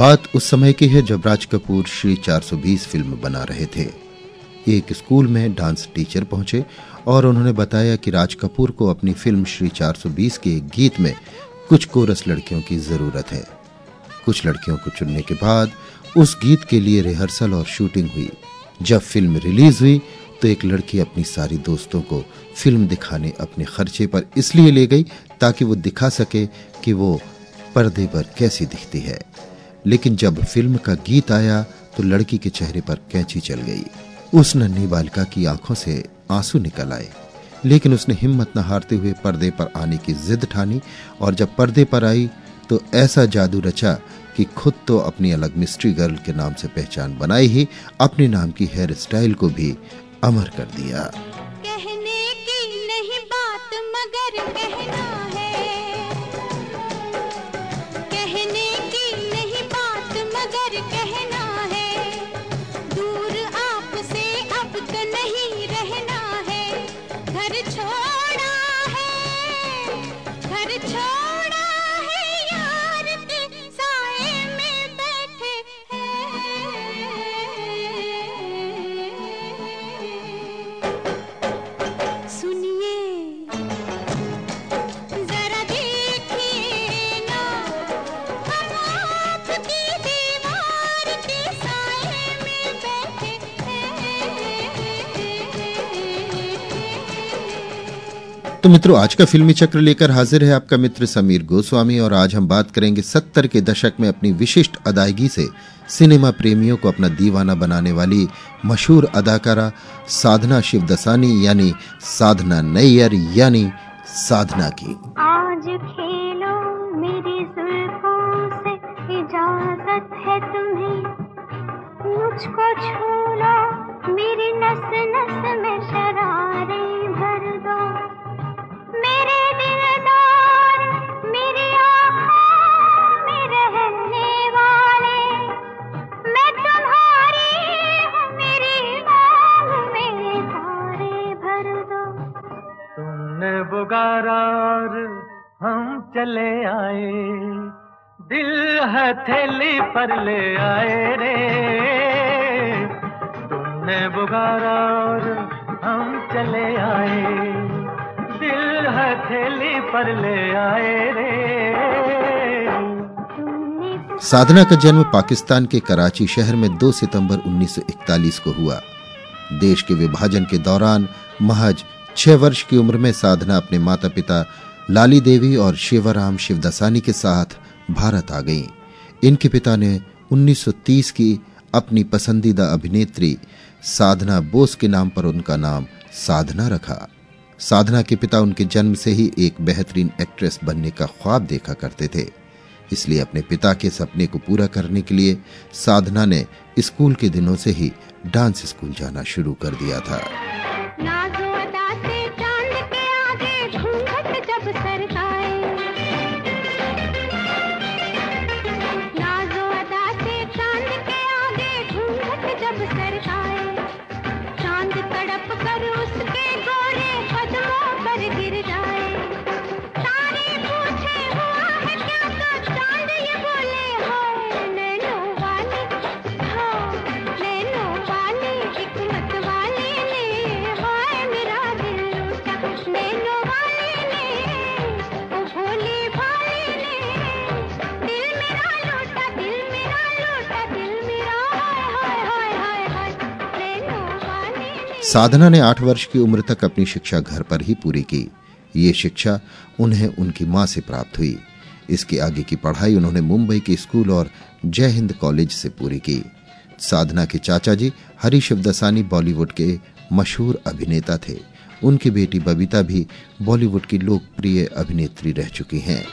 बात उस समय की है जब राज कपूर श्री 420 फ़िल्म बना रहे थे। एक स्कूल में डांस टीचर पहुँचे और उन्होंने बताया कि राज कपूर को अपनी फ़िल्म श्री 420 के गीत में कुछ कोरस लड़कियों की ज़रूरत है। कुछ लड़कियों को चुनने के बाद उस गीत के लिए रिहर्सल और शूटिंग हुई। जब फ़िल्म रिलीज़ हुई तो एक लड़की अपनी सारी दोस्तों को फ़िल्म दिखाने अपने खर्चे पर इसलिए ले गई ताकि वो दिखा सके कि वो पर्दे पर कैसी दिखती है। लेकिन जब फ़िल्म का गीत आया तो लड़की के चेहरे पर कैंची चल गई। उस नन्ही बालिका की आँखों से आँसू निकल आए। लेकिन उसने हिम्मत न हारते हुए पर्दे पर आने की जिद ठानी, और जब पर्दे पर आई तो ऐसा जादू रचा कि खुद तो अपनी अलग मिस्ट्री गर्ल के नाम से पहचान बनाई ही, अपने नाम की हेयर स्टाइल को भी अमर कर दिया। कहने की नहीं बात, मगर कहना छोड़ तो मित्रों, आज का फिल्मी चक्र लेकर हाजिर है आपका मित्र समीर गोस्वामी और आज हम बात करेंगे सत्तर के दशक में अपनी विशिष्ट अदायगी से सिनेमा प्रेमियों को अपना दीवाना बनाने वाली मशहूर अदाकारा साधना शिवदसानी यानी साधना नैयर, यानी साधना की। आज खेलो मेरी से, इजाज़त है तुम्हें। मुझको पर ले आए रे। तुमने बुगारा और हम चले आए। दिल हथेली पर ले आए रे। साधना का जन्म पाकिस्तान के कराची शहर में 2 सितंबर 1941 को हुआ। देश के विभाजन के दौरान महज छह वर्ष की उम्र में साधना अपने माता पिता लाली देवी और शिवराम शिवदसानी के साथ भारत आ गईं। इनके पिता ने 1930 की अपनी पसंदीदा अभिनेत्री साधना बोस के नाम पर उनका नाम साधना रखा। साधना के पिता उनके जन्म से ही एक बेहतरीन एक्ट्रेस बनने का ख्वाब देखा करते थे। इसलिए अपने पिता के सपने को पूरा करने के लिए साधना ने स्कूल के दिनों से ही डांस स्कूल जाना शुरू कर दिया था। साधना ने आठ वर्ष की उम्र तक अपनी शिक्षा घर पर ही पूरी की। ये शिक्षा उन्हें उनकी माँ से प्राप्त हुई। इसके आगे की पढ़ाई उन्होंने मुंबई के स्कूल और जय हिंद कॉलेज से पूरी की। साधना के चाचा जी हरी शिवदसानी बॉलीवुड के मशहूर अभिनेता थे। उनकी बेटी बबीता भी बॉलीवुड की लोकप्रिय अभिनेत्री रह चुकी हैं।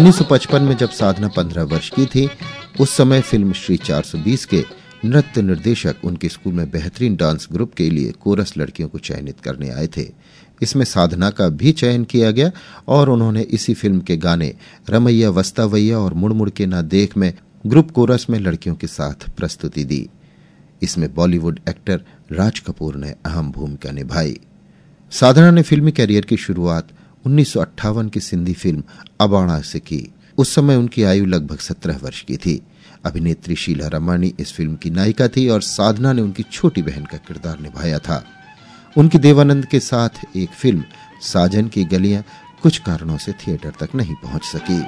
1955 में जब साधना 15 वर्ष की थी, उस समय फ़िल्म श्री 420 के नृत्य निर्देशक उनके स्कूल में बेहतरीन डांस ग्रुप के लिए कोरस लड़कियों को चयनित करने आए थे। इसमें साधना का भी चयन किया गया और उन्होंने इसी फ़िल्म के गाने रमैया, वस्तावैया और मुड़मुड़ के ना देख में ग्रुप कोरस में लड़कियों के साथ प्रस्तुति दी। इसमें बॉलीवुड एक्टर राज कपूर ने अहम भूमिका निभाई। साधना ने फिल्मी कैरियर की शुरुआत उन्नीस की सिंधी फ़िल्म अबाणा से की। उस समय उनकी आयु लगभग सत्रह वर्ष की थी। अभिनेत्री शीला रमानी इस फ़िल्म की नायिका थी और साधना ने उनकी छोटी बहन का किरदार निभाया था। उनकी देवानंद के साथ एक फ़िल्म साजन की गलियाँ कुछ कारणों से थिएटर तक नहीं पहुँच सकी।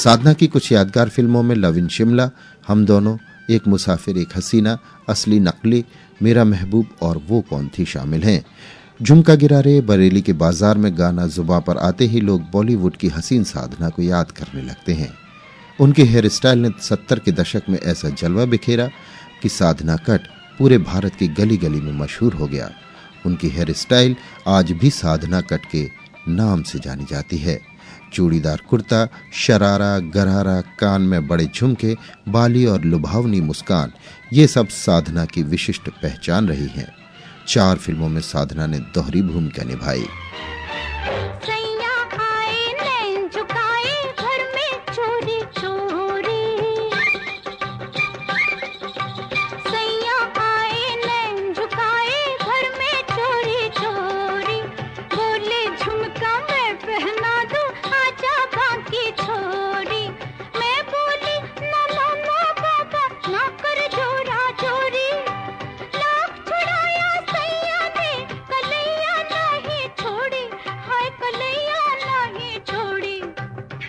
साधना की कुछ यादगार फ़िल्मों में लव इन शिमला, हम दोनों, एक मुसाफिर, एक हसीना, असली नकली, मेरा महबूब और वो कौन थी शामिल हैं। झुमका गिरा रे, बरेली के बाज़ार में गाना जुबा पर आते ही लोग बॉलीवुड की हसीन साधना को याद करने लगते हैं। उनके हेयर स्टाइल ने सत्तर के दशक में ऐसा जलवा बिखेरा कि साधना कट पूरे भारत की गली गली में मशहूर हो गया। उनकी हेयर स्टाइल आज भी साधना कट के नाम से जानी जाती है। चूड़ीदार कुर्ता, शरारा गरारा कान में बड़े झुमके, बाली और लुभावनी मुस्कान, ये सब साधना की विशिष्ट पहचान रही है। चार फ़िल्मों में साधना ने दोहरी भूमिका निभाई।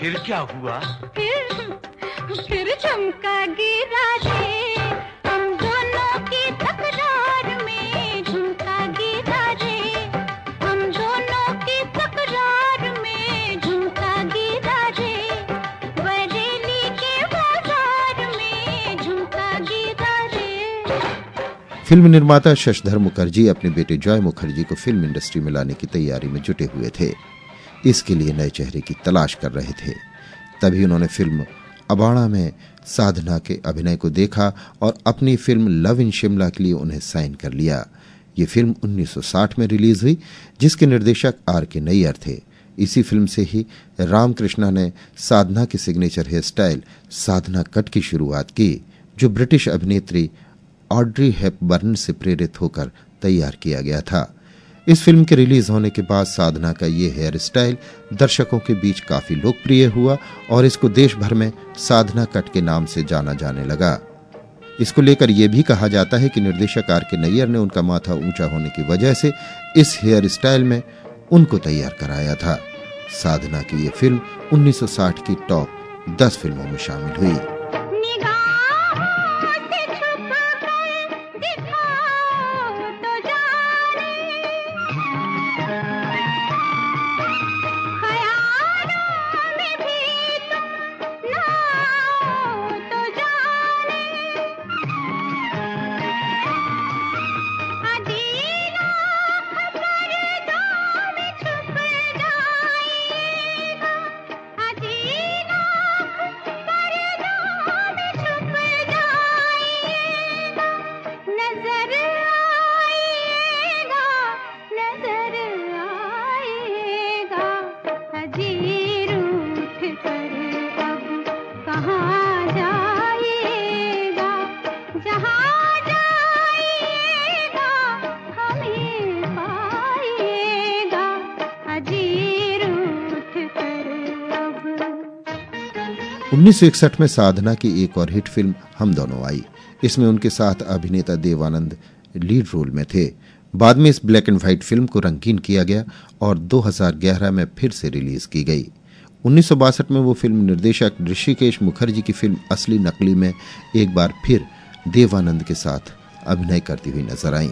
फिर क्या हुआ? फिर फिर झुमका गिरा रे हम दोनों की तकरार में झुमका गिरा रे हम दोनों की तकरार में झुमका गिरा रे बरेली के बाज़ार में झुमका गिरा रे फ़िल्म निर्माता शशधर मुखर्जी अपने बेटे जॉय मुखर्जी को फ़िल्म इंडस्ट्री में लाने की तैयारी में जुटे हुए थे। इसके लिए नए चेहरे की तलाश कर रहे थे। तभी उन्होंने फ़िल्म अबाड़ा में साधना के अभिनय को देखा और अपनी फ़िल्म लव इन शिमला के लिए उन्हें साइन कर लिया। ये फ़िल्म 1960 में रिलीज़ हुई, जिसके निर्देशक आर के नैयर थे। इसी फ़िल्म से ही रामकृष्णा ने साधना के signature hair style Sadhana cut की शुरुआत की, जो ब्रिटिश अभिनेत्री ऑड्री हेपबर्न से प्रेरित होकर तैयार किया गया था। इस फ़िल्म के रिलीज़ होने के बाद साधना का ये हेयर स्टाइल दर्शकों के बीच काफ़ी लोकप्रिय हुआ और इसको देश भर में साधना कट के नाम से जाना जाने लगा। इसको लेकर यह भी कहा जाता है कि निर्देशक आर के नैयर ने उनका माथा ऊँचा होने की वजह से इस हेयर स्टाइल में उनको तैयार कराया था। साधना की यह फ़िल्म 1960 की टॉप 10 फ़िल्मों में शामिल हुई। उन्नीस सौ इकसठ में साधना की एक और हिट फ़िल्म हम दोनों आई। इसमें उनके साथ अभिनेता देवानंद लीड रोल में थे। बाद में इस ब्लैक एंड व्हाइट फ़िल्म को रंगीन किया गया और 2011 में फिर से रिलीज़ की गई। उन्नीस सौ बासठ में वो फ़िल्म निर्देशक ऋषिकेश मुखर्जी की फ़िल्म असली नकली में एक बार फिर देवानंद के साथ अभिनय करती हुई नज़र आई।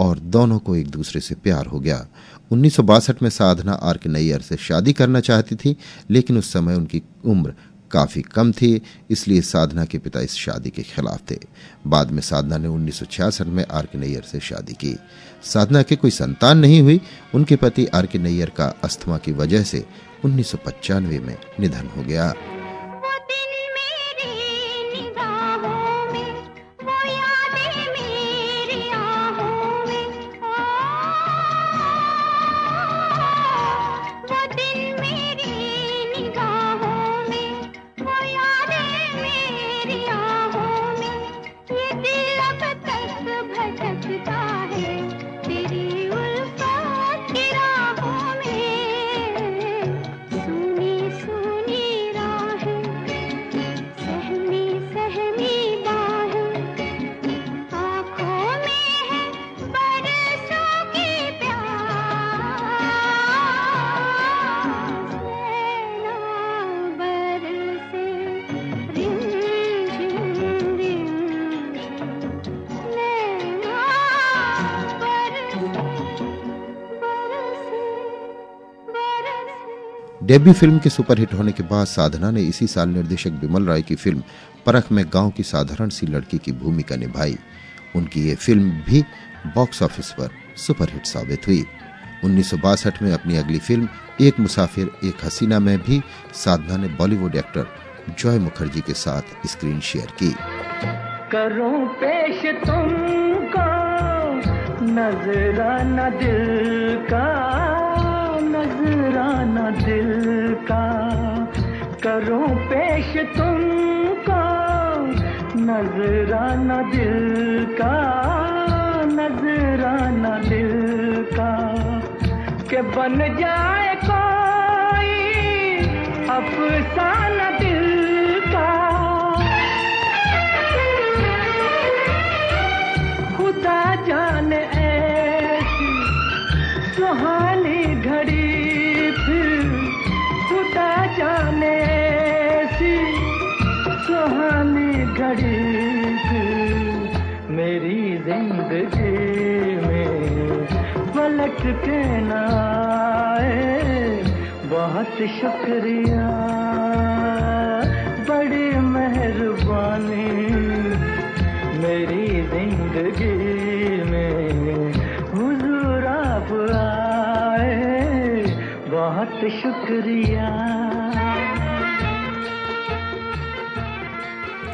और दोनों को एक दूसरे से प्यार हो गया। उन्नीस सौ बासठ में साधना आर के नैयर से शादी करना चाहती थी, लेकिन उस समय उनकी उम्र काफ़ी कम थी, इसलिए साधना के पिता इस शादी के खिलाफ थे। बाद में साधना ने उन्नीस सौ छियासठ में आर के नैयर से शादी की। साधना के कोई संतान नहीं हुई, उनके पति आर के नैयर का अस्थमा की वजह से उन्नीस में निधन हो गया। डेब्यू फ़िल्म के सुपरहिट होने के बाद साधना ने इसी साल निर्देशक बिमल राय की फ़िल्म परख में गाँव की साधारण सी लड़की की भूमिका निभाई। उनकी ये फ़िल्म भी बॉक्स ऑफ़िस पर सुपरहिट साबित हुई। उन्नीस सौ बासठ में अपनी अगली फ़िल्म, एक मुसाफिर, एक हसीना में भी साधना ने बॉलीवुड एक्टर जॉय मुखर्जी के साथ स्क्रीन शेयर की। करूँ पेश तुमको नजराना दिल का। नजराना दिल का, करो पेश तुमको, नजराना दिल का, नजराना दिल का, के बन जाए कोई अफसाना घड़ी मेरी ज़िंदगी में पलट के नाए बहुत शुक्रिया। बड़ी मेहरबानी मेरी ज़िंदगी में। हुजूर आप आए। बहुत शुक्रिया।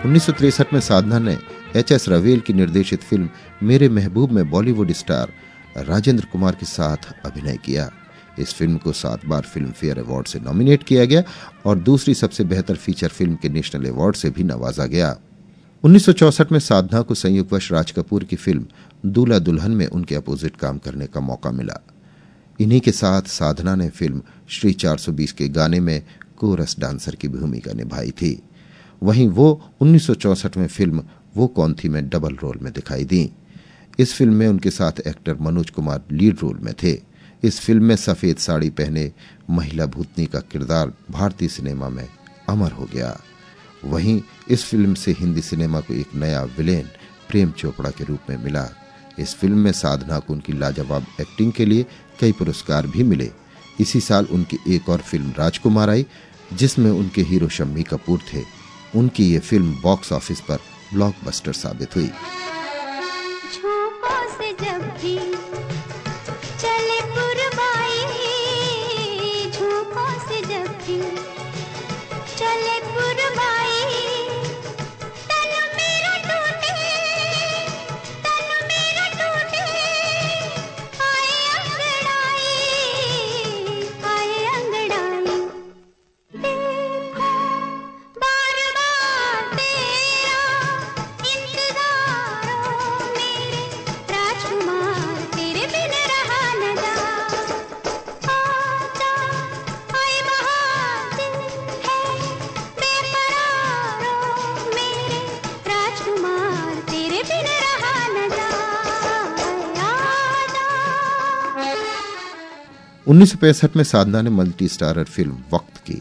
उन्नीस में साधना ने एच एस रवेल की निर्देशित फ़िल्म मेरे महबूब में बॉलीवुड स्टार राजेंद्र कुमार के साथ अभिनय किया। इस फ़िल्म को सात बार फ़िल्म फेयर अवार्ड से नॉमिनेट किया गया और दूसरी सबसे बेहतर फीचर फ़िल्म के नेशनल अवार्ड से भी नवाजा गया। उन्नीस में साधना को संयुक्तवश राज कपूर की फ़िल्म दूल्हा दुल्हन में उनके अपोजिट काम करने का मौका मिला। इन्हीं के साथ साधना ने फ़िल्म श्री 420 के गाने में कोरस डांसर की भूमिका निभाई थी। वहीं वो उन्नीस सौ चौंसठ में फ़िल्म वो कौन थी में डबल रोल में दिखाई दी। इस फ़िल्म में उनके साथ actor Manoj Kumar lead role में थे। इस फ़िल्म में सफ़ेद साड़ी पहने महिला भूतनी का किरदार भारतीय सिनेमा में अमर हो गया। वहीं इस फ़िल्म से हिंदी सिनेमा को एक नया विलेन प्रेम चोपड़ा के रूप में मिला। इस फ़िल्म में साधना को उनकी लाजवाब एक्टिंग के लिए कई पुरस्कार भी मिले। इसी साल उनकी एक और फ़िल्म राजकुमार आई, जिसमें उनके हीरो शम्मी कपूर थे। उनकी ये फ़िल्म बॉक्स ऑफ़िस पर ब्लॉकबस्टर साबित हुई। उन्नीस में साधना ने मल्टी स्टारर फ़िल्म वक्त की।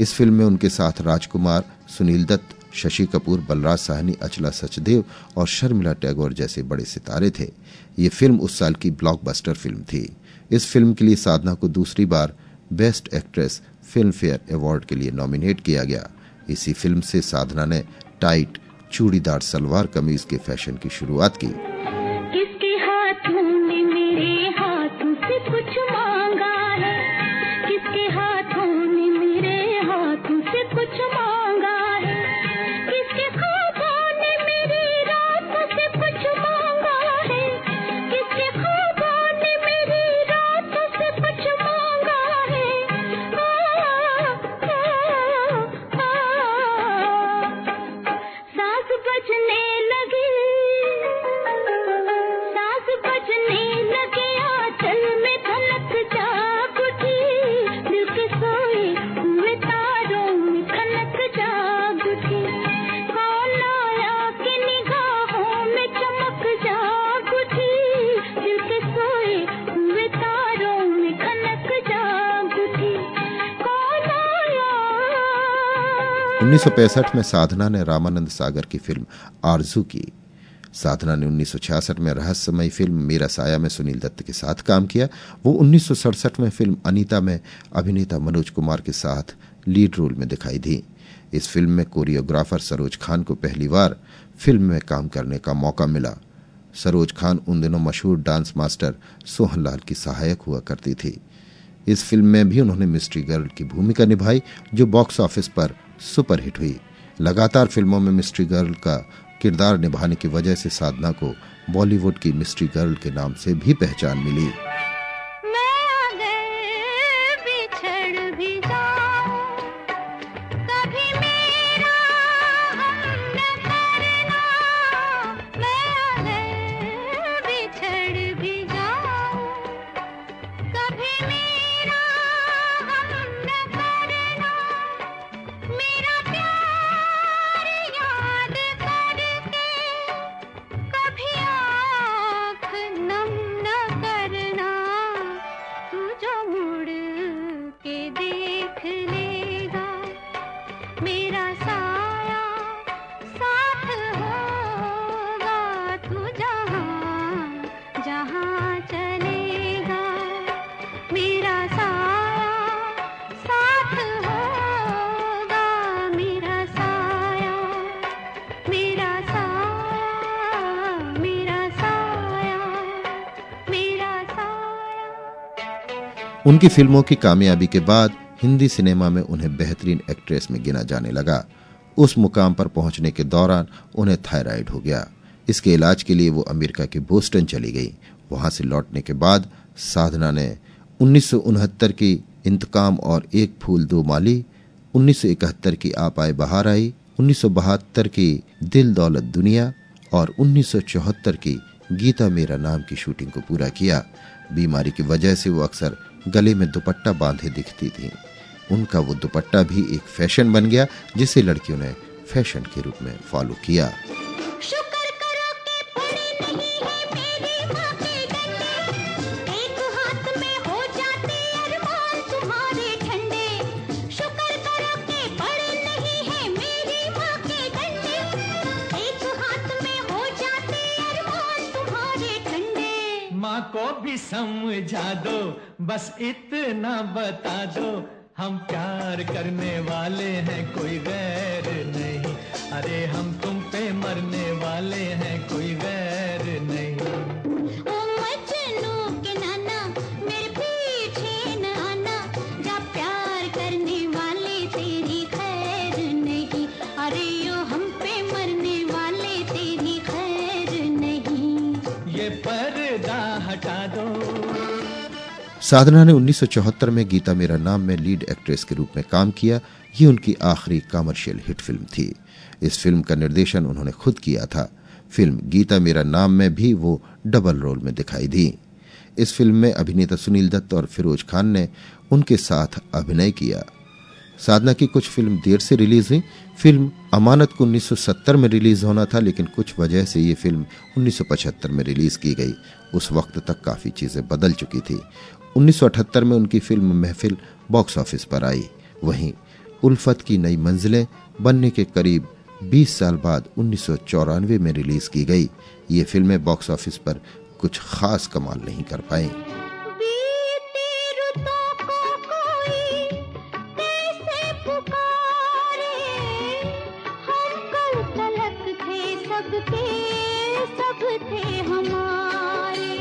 इस फ़िल्म में उनके साथ राजकुमार, सुनील दत्त, शशि कपूर, बलराज साहनी, अचला सचदेव और शर्मिला टैगोर जैसे बड़े सितारे थे। ये फ़िल्म उस साल की ब्लॉकबस्टर फ़िल्म थी। इस फ़िल्म के लिए साधना को दूसरी बार best actress Filmfare award के लिए नॉमिनेट किया गया। इसी फ़िल्म से साधना ने टाइट, चूड़ीदार सलवार कमीज के फ़ैशन की शुरुआत की। उन्नीस में साधना ने रामानंद सागर की फ़िल्म आरज़ू की। साधना ने उन्नीस सौ छियासठ में रहस्यमय फ़िल्म मेरा साया में सुनील दत्त के साथ काम किया। वो उन्नीस सौ सड़सठ में फ़िल्म अनीता में अभिनेता मनोज कुमार के साथ लीड रोल में दिखाई दी। इस फ़िल्म में कोरियोग्राफर सरोज खान को पहली बार फ़िल्म में काम करने का मौका मिला। सरोज खान उन दिनों मशहूर डांस मास्टर सोहनलाल की सहायक हुआ करती थी। इस फ़िल्म में भी उन्होंने मिस्ट्री गर्ल की भूमिका निभाई, जो बॉक्स ऑफ़िस पर सुपरहिट हुई। लगातार फ़िल्मों में मिस्ट्री गर्ल का किरदार निभाने की वजह से साधना को बॉलीवुड की मिस्ट्री गर्ल के नाम से भी पहचान मिली। उनकी फ़िल्मों की कामयाबी के बाद हिंदी सिनेमा में उन्हें बेहतरीन एक्ट्रेस में गिना जाने लगा। उस मुकाम पर पहुँचने के दौरान उन्हें थायराइड हो गया। इसके इलाज के लिए वो अमेरिका के बोस्टन चली गई। वहाँ से लौटने के बाद साधना ने उन्नीस सौ उनहत्तर की इंतकाम और एक फूल दो माली, उन्नीस सौ इकहत्तर की आप आए बहार आई, उन्नीस सौ बहत्तर की दिल दौलत दुनिया और उन्नीस सौ चौहत्तर की गीता मेरा नाम की शूटिंग को पूरा किया। बीमारी की वजह से वो अक्सर गले में दुपट्टा बांधे दिखती थी। उनका वो दुपट्टा भी एक फ़ैशन बन गया, जिसे लड़कियों ने फ़ैशन के रूप में फॉलो किया। समझा दो, बस इतना बता दो, हम प्यार करने वाले हैं, कोई गैर नहीं। अरे हम तुम पे मरने वाले हैं, कोई साधना ने 1974 में गीता मेरा नाम में लीड एक्ट्रेस के रूप में काम किया। ये उनकी आखिरी कमर्शियल हिट फ़िल्म थी। इस फ़िल्म का निर्देशन उन्होंने खुद किया था। फ़िल्म गीता मेरा नाम में भी वो डबल रोल में दिखाई दी। इस फ़िल्म में अभिनेता सुनील दत्त और फिरोज खान ने उनके साथ अभिनय किया। साधना की कुछ फ़िल्म देर से रिलीज़ हुई। फ़िल्म अमानत को 1970 में रिलीज़ होना था, लेकिन कुछ वजह से ये फ़िल्म 1975 में रिलीज़ की गई। उस वक्त तक काफ़ी चीज़ें बदल चुकी थी। 1978 में उनकी फ़िल्म महफिल बॉक्स ऑफ़िस पर आई। वहीं उल्फत की नई मंजिलें बनने के करीब 20 साल बाद उन्नीस सौ चौरानवे में रिलीज़ की गई। ये फ़िल्में बॉक्स ऑफ़िस पर कुछ खास कमाल नहीं कर पाई। तलक थे सब थे हमारे।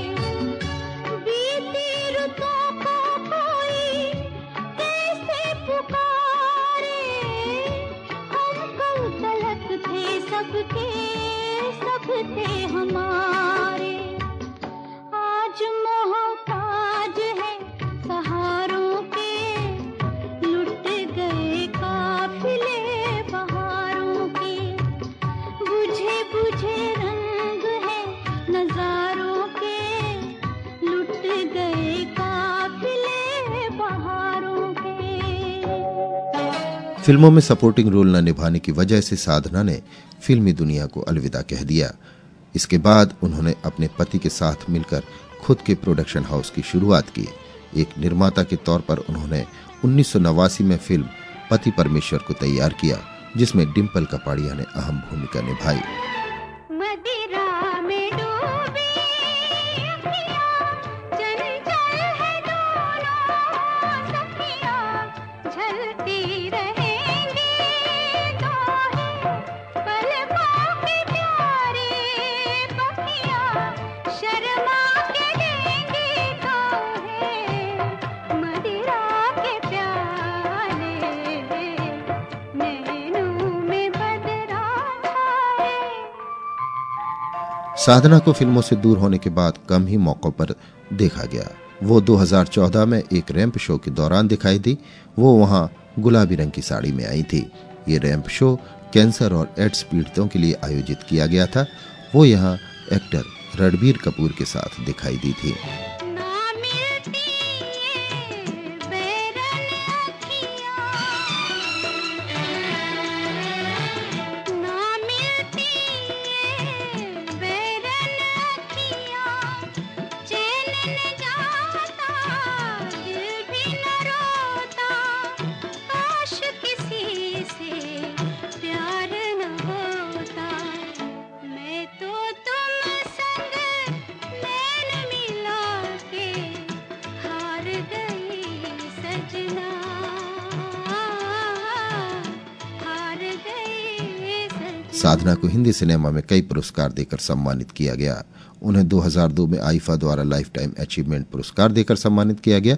थे हमारे फ़िल्मों में सपोर्टिंग रोल न निभाने की वजह से साधना ने फिल्मी दुनिया को अलविदा कह दिया। इसके बाद उन्होंने अपने पति के साथ मिलकर खुद के प्रोडक्शन हाउस की शुरुआत की। एक निर्माता के तौर पर उन्होंने उन्नीस सौ नवासी में फ़िल्म पति परमेश्वर को तैयार किया, जिसमें डिम्पल कपाड़िया ने अहम भूमिका निभाई। साधना को फ़िल्मों से दूर होने के बाद कम ही मौकों पर देखा गया। वो 2014 में एक रैंप शो के दौरान दिखाई दी। वो वहाँ गुलाबी रंग की साड़ी में आई थी। ये रैंप शो कैंसर और एड्स पीड़ितों के लिए आयोजित किया गया था। वो यहाँ एक्टर रणबीर कपूर के साथ दिखाई दी थी। साधना को हिंदी सिनेमा में कई पुरस्कार देकर सम्मानित किया गया। उन्हें 2002 में आईफा द्वारा लाइफ टाइम अचीवमेंट पुरस्कार देकर सम्मानित किया गया।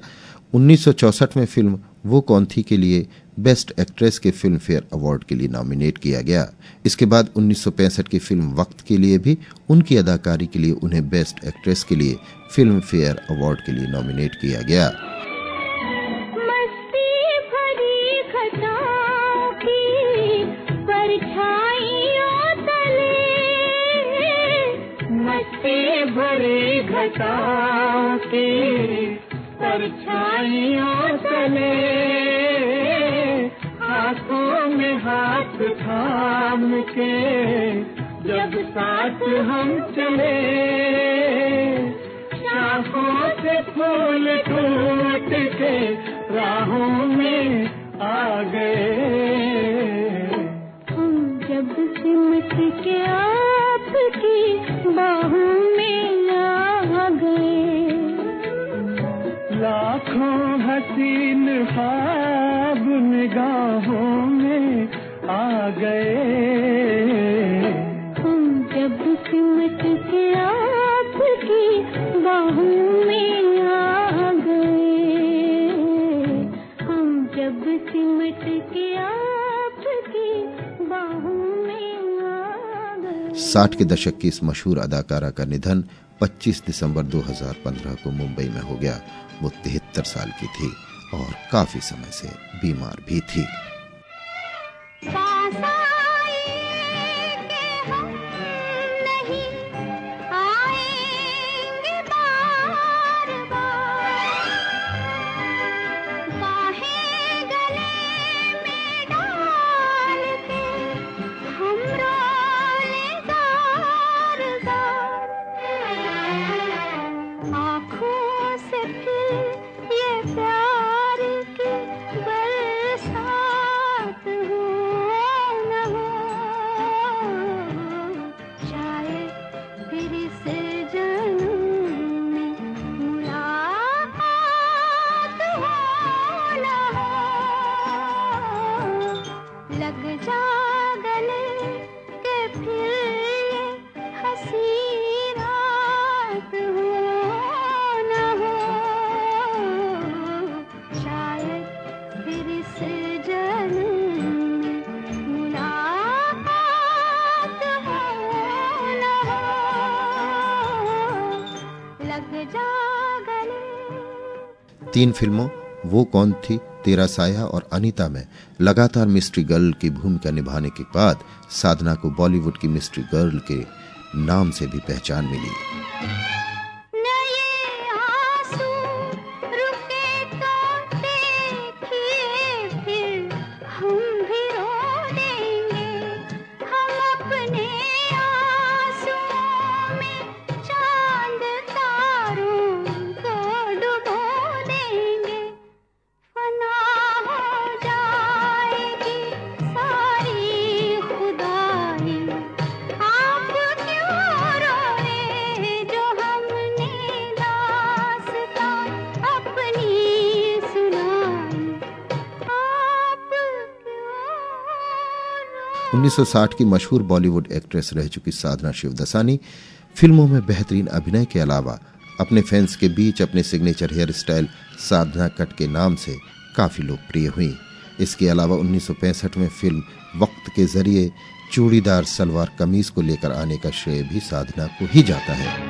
1964 में फ़िल्म वो कौन थी के लिए बेस्ट एक्ट्रेस के फ़िल्म फेयर अवार्ड के लिए नॉमिनेट किया गया। इसके बाद 1965 की फ़िल्म वक्त के लिए भी, उनकी अदाकारी के लिए उन्हें बेस्ट एक्ट्रेस के लिए फ़िल्म फेयर अवार्ड के लिए नॉमिनेट किया गया। भरी घटाओं की परछाइयों तले हाथों में हाथ थाम के जब साथ हम चले शाखों से फूल टूट के राहों में आ गए। हम जब सिमट के आपकी बाहों हसीन ख्वाब निगाहों में आ गए। हम जब सिमट के आपकी बाहों में आ गए। हम जब सिमट के आपकी बाहों में आ गए। साठ के दशक की इस मशहूर अदाकारा का निधन 25 दिसंबर 2015 को मुंबई में हो गया। वो तिहत्तर साल की थी। और काफ़ी समय से बीमार भी थी। हो तीन फ़िल्मों, वो कौन थी, तेरा साया और अनीता में, लगातार मिस्ट्री गर्ल की भूमिका निभाने के बाद साधना को बॉलीवुड की मिस्ट्री गर्ल के नाम से भी पहचान मिली। 1960 की मशहूर बॉलीवुड एक्ट्रेस रह चुकी साधना शिवदसानी फ़िल्मों में बेहतरीन अभिनय के अलावा अपने फैंस के बीच अपने signature hair style Sadhana cut के नाम से काफ़ी लोकप्रिय हुई। इसके अलावा 1965 में फ़िल्म वक्त के ज़रिए चूड़ीदार सलवार कमीज को लेकर आने का श्रेय भी साधना को ही जाता है।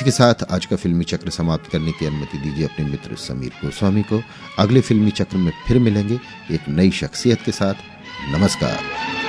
इसी के साथ आज का फिल्मी चक्र समाप्त करने की अनुमति दीजिए अपने मित्र समीर गोस्वामी को। अगले फिल्मी चक्र में फिर मिलेंगे एक नई शख्सियत के साथ। नमस्कार।